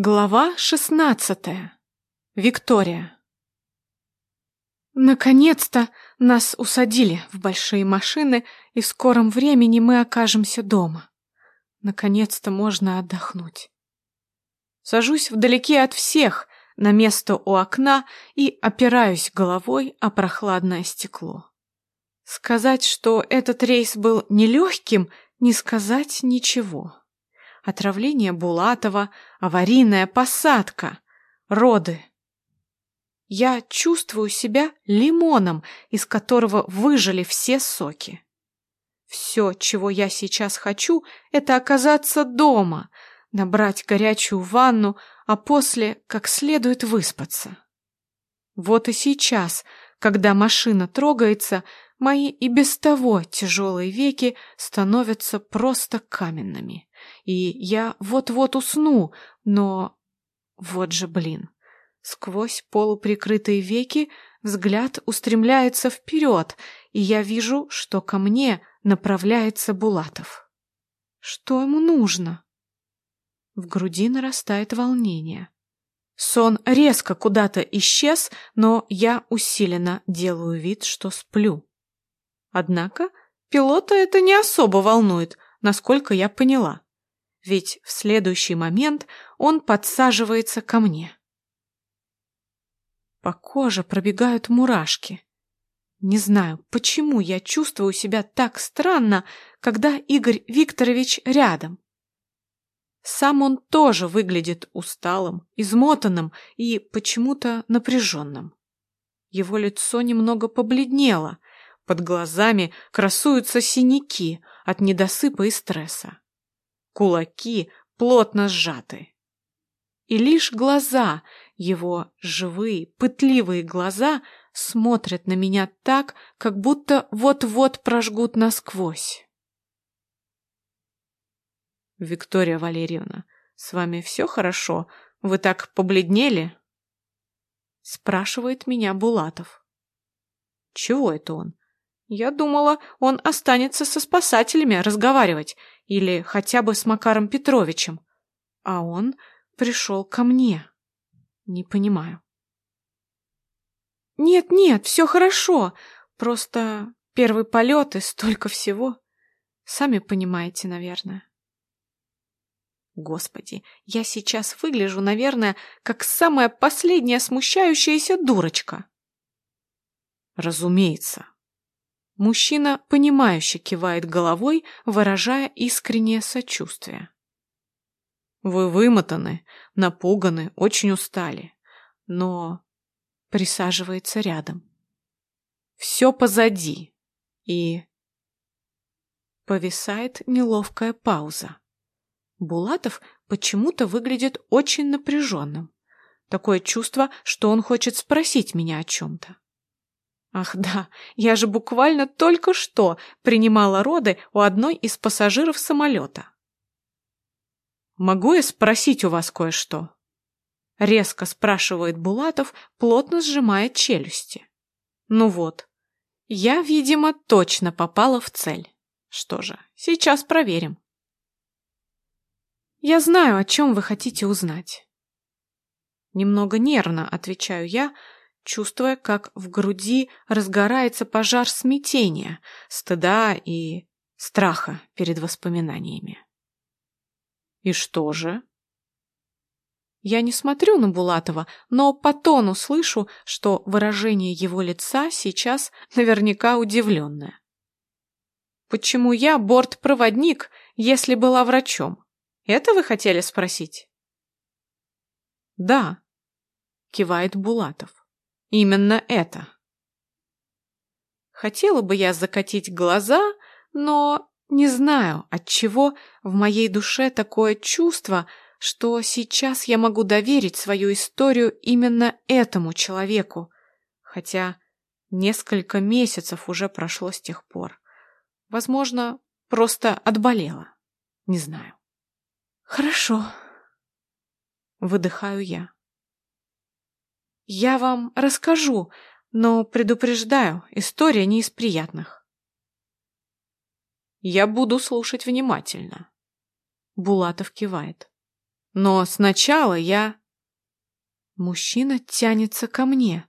Глава шестнадцатая. Виктория. Наконец-то нас усадили в большие машины, и в скором времени мы окажемся дома. Наконец-то можно отдохнуть. Сажусь вдалеке от всех, на место у окна и опираюсь головой о прохладное стекло. Сказать, что этот рейс был нелегким, не сказать ничего отравление Булатова, аварийная посадка, роды. Я чувствую себя лимоном, из которого выжили все соки. Все, чего я сейчас хочу, это оказаться дома, набрать горячую ванну, а после как следует выспаться. Вот и сейчас, когда машина трогается, мои и без того тяжелые веки становятся просто каменными и я вот-вот усну, но... Вот же блин. Сквозь полуприкрытые веки взгляд устремляется вперед, и я вижу, что ко мне направляется Булатов. Что ему нужно? В груди нарастает волнение. Сон резко куда-то исчез, но я усиленно делаю вид, что сплю. Однако пилота это не особо волнует, насколько я поняла ведь в следующий момент он подсаживается ко мне. По коже пробегают мурашки. Не знаю, почему я чувствую себя так странно, когда Игорь Викторович рядом. Сам он тоже выглядит усталым, измотанным и почему-то напряженным. Его лицо немного побледнело, под глазами красуются синяки от недосыпа и стресса кулаки плотно сжаты. И лишь глаза, его живые, пытливые глаза, смотрят на меня так, как будто вот-вот прожгут насквозь. Виктория Валерьевна, с вами все хорошо? Вы так побледнели? Спрашивает меня Булатов. Чего это он? Я думала, он останется со спасателями разговаривать или хотя бы с Макаром Петровичем. А он пришел ко мне. Не понимаю. Нет-нет, все хорошо. Просто первый полет и столько всего. Сами понимаете, наверное. Господи, я сейчас выгляжу, наверное, как самая последняя смущающаяся дурочка. Разумеется, Мужчина, понимающе кивает головой, выражая искреннее сочувствие. Вы вымотаны, напуганы, очень устали. Но присаживается рядом. Все позади. И... Повисает неловкая пауза. Булатов почему-то выглядит очень напряженным. Такое чувство, что он хочет спросить меня о чем-то. Ах да, я же буквально только что принимала роды у одной из пассажиров самолета. «Могу я спросить у вас кое-что?» Резко спрашивает Булатов, плотно сжимая челюсти. Ну вот, я, видимо, точно попала в цель. Что же, сейчас проверим. Я знаю, о чем вы хотите узнать. Немного нервно отвечаю я, чувствуя, как в груди разгорается пожар смятения, стыда и страха перед воспоминаниями. И что же? Я не смотрю на Булатова, но по тону слышу, что выражение его лица сейчас наверняка удивленное. Почему я бортпроводник, если была врачом? Это вы хотели спросить? Да, кивает Булатов. Именно это. Хотела бы я закатить глаза, но не знаю, от чего в моей душе такое чувство, что сейчас я могу доверить свою историю именно этому человеку, хотя несколько месяцев уже прошло с тех пор. Возможно, просто отболела. Не знаю. Хорошо. Выдыхаю я. Я вам расскажу, но предупреждаю, история не из приятных. Я буду слушать внимательно. Булатов кивает. Но сначала я... Мужчина тянется ко мне.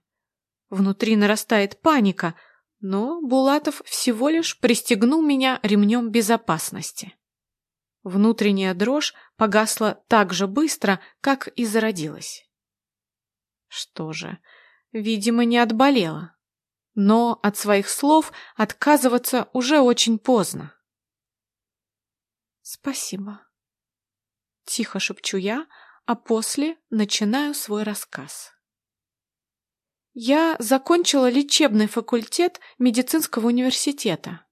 Внутри нарастает паника, но Булатов всего лишь пристегнул меня ремнем безопасности. Внутренняя дрожь погасла так же быстро, как и зародилась. Что же, видимо, не отболела. Но от своих слов отказываться уже очень поздно. «Спасибо», — тихо шепчу я, а после начинаю свой рассказ. Я закончила лечебный факультет медицинского университета.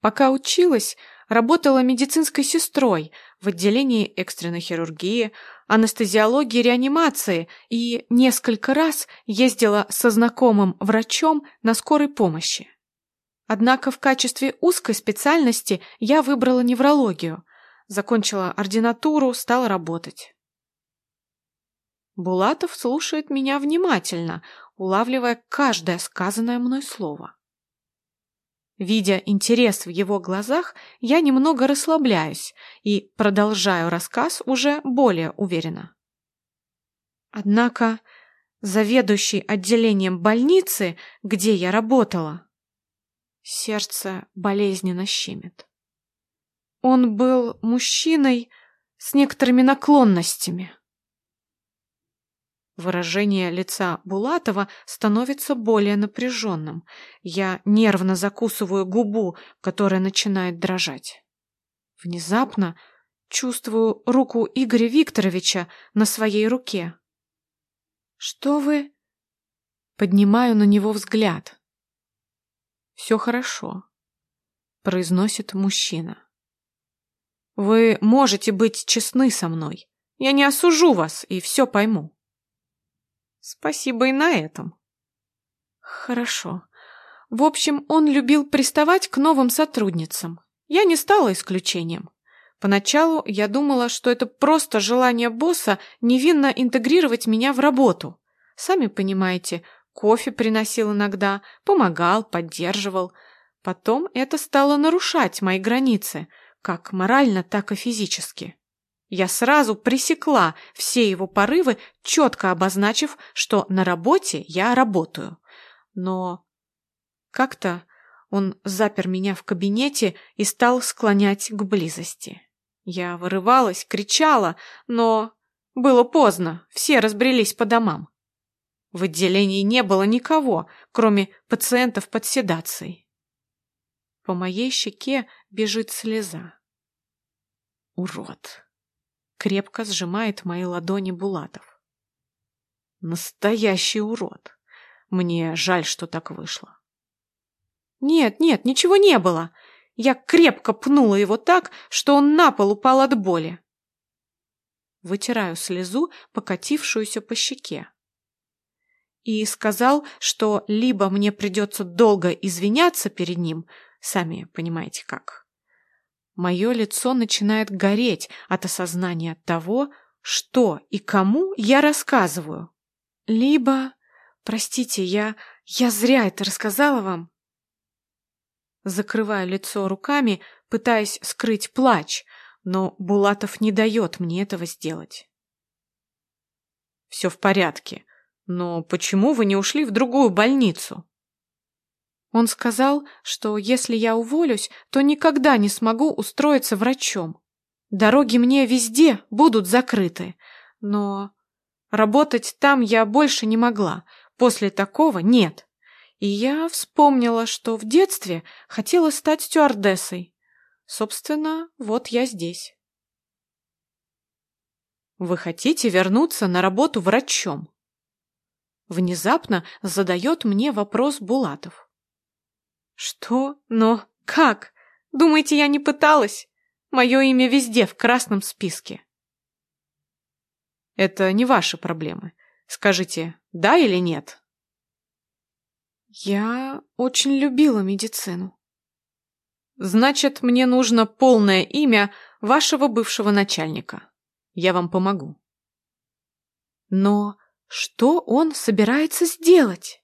Пока училась, работала медицинской сестрой в отделении экстренной хирургии, анестезиологии реанимации и несколько раз ездила со знакомым врачом на скорой помощи. Однако в качестве узкой специальности я выбрала неврологию, закончила ординатуру, стала работать. Булатов слушает меня внимательно, улавливая каждое сказанное мной слово. Видя интерес в его глазах, я немного расслабляюсь и продолжаю рассказ уже более уверенно. Однако заведующий отделением больницы, где я работала, сердце болезненно щемит. Он был мужчиной с некоторыми наклонностями. Выражение лица Булатова становится более напряженным. Я нервно закусываю губу, которая начинает дрожать. Внезапно чувствую руку Игоря Викторовича на своей руке. «Что вы...» Поднимаю на него взгляд. «Все хорошо», — произносит мужчина. «Вы можете быть честны со мной. Я не осужу вас и все пойму». Спасибо и на этом. Хорошо. В общем, он любил приставать к новым сотрудницам. Я не стала исключением. Поначалу я думала, что это просто желание босса невинно интегрировать меня в работу. Сами понимаете, кофе приносил иногда, помогал, поддерживал. Потом это стало нарушать мои границы, как морально, так и физически. Я сразу пресекла все его порывы, четко обозначив, что на работе я работаю. Но как-то он запер меня в кабинете и стал склонять к близости. Я вырывалась, кричала, но было поздно, все разбрелись по домам. В отделении не было никого, кроме пациентов под седацией. По моей щеке бежит слеза. Урод крепко сжимает мои ладони Булатов. Настоящий урод. Мне жаль, что так вышло. Нет, нет, ничего не было. Я крепко пнула его так, что он на пол упал от боли. Вытираю слезу, покатившуюся по щеке. И сказал, что либо мне придется долго извиняться перед ним, сами понимаете как, Мое лицо начинает гореть от осознания того, что и кому я рассказываю. Либо, простите, я, я зря это рассказала вам. Закрываю лицо руками, пытаясь скрыть плач, но Булатов не дает мне этого сделать. Все в порядке, но почему вы не ушли в другую больницу? Он сказал, что если я уволюсь, то никогда не смогу устроиться врачом. Дороги мне везде будут закрыты, но работать там я больше не могла. После такого нет. И я вспомнила, что в детстве хотела стать стюардессой. Собственно, вот я здесь. Вы хотите вернуться на работу врачом? Внезапно задает мне вопрос Булатов. Что? Но? Как? Думаете, я не пыталась? Мое имя везде в красном списке. Это не ваши проблемы. Скажите, да или нет? Я очень любила медицину. Значит, мне нужно полное имя вашего бывшего начальника. Я вам помогу. Но что он собирается сделать?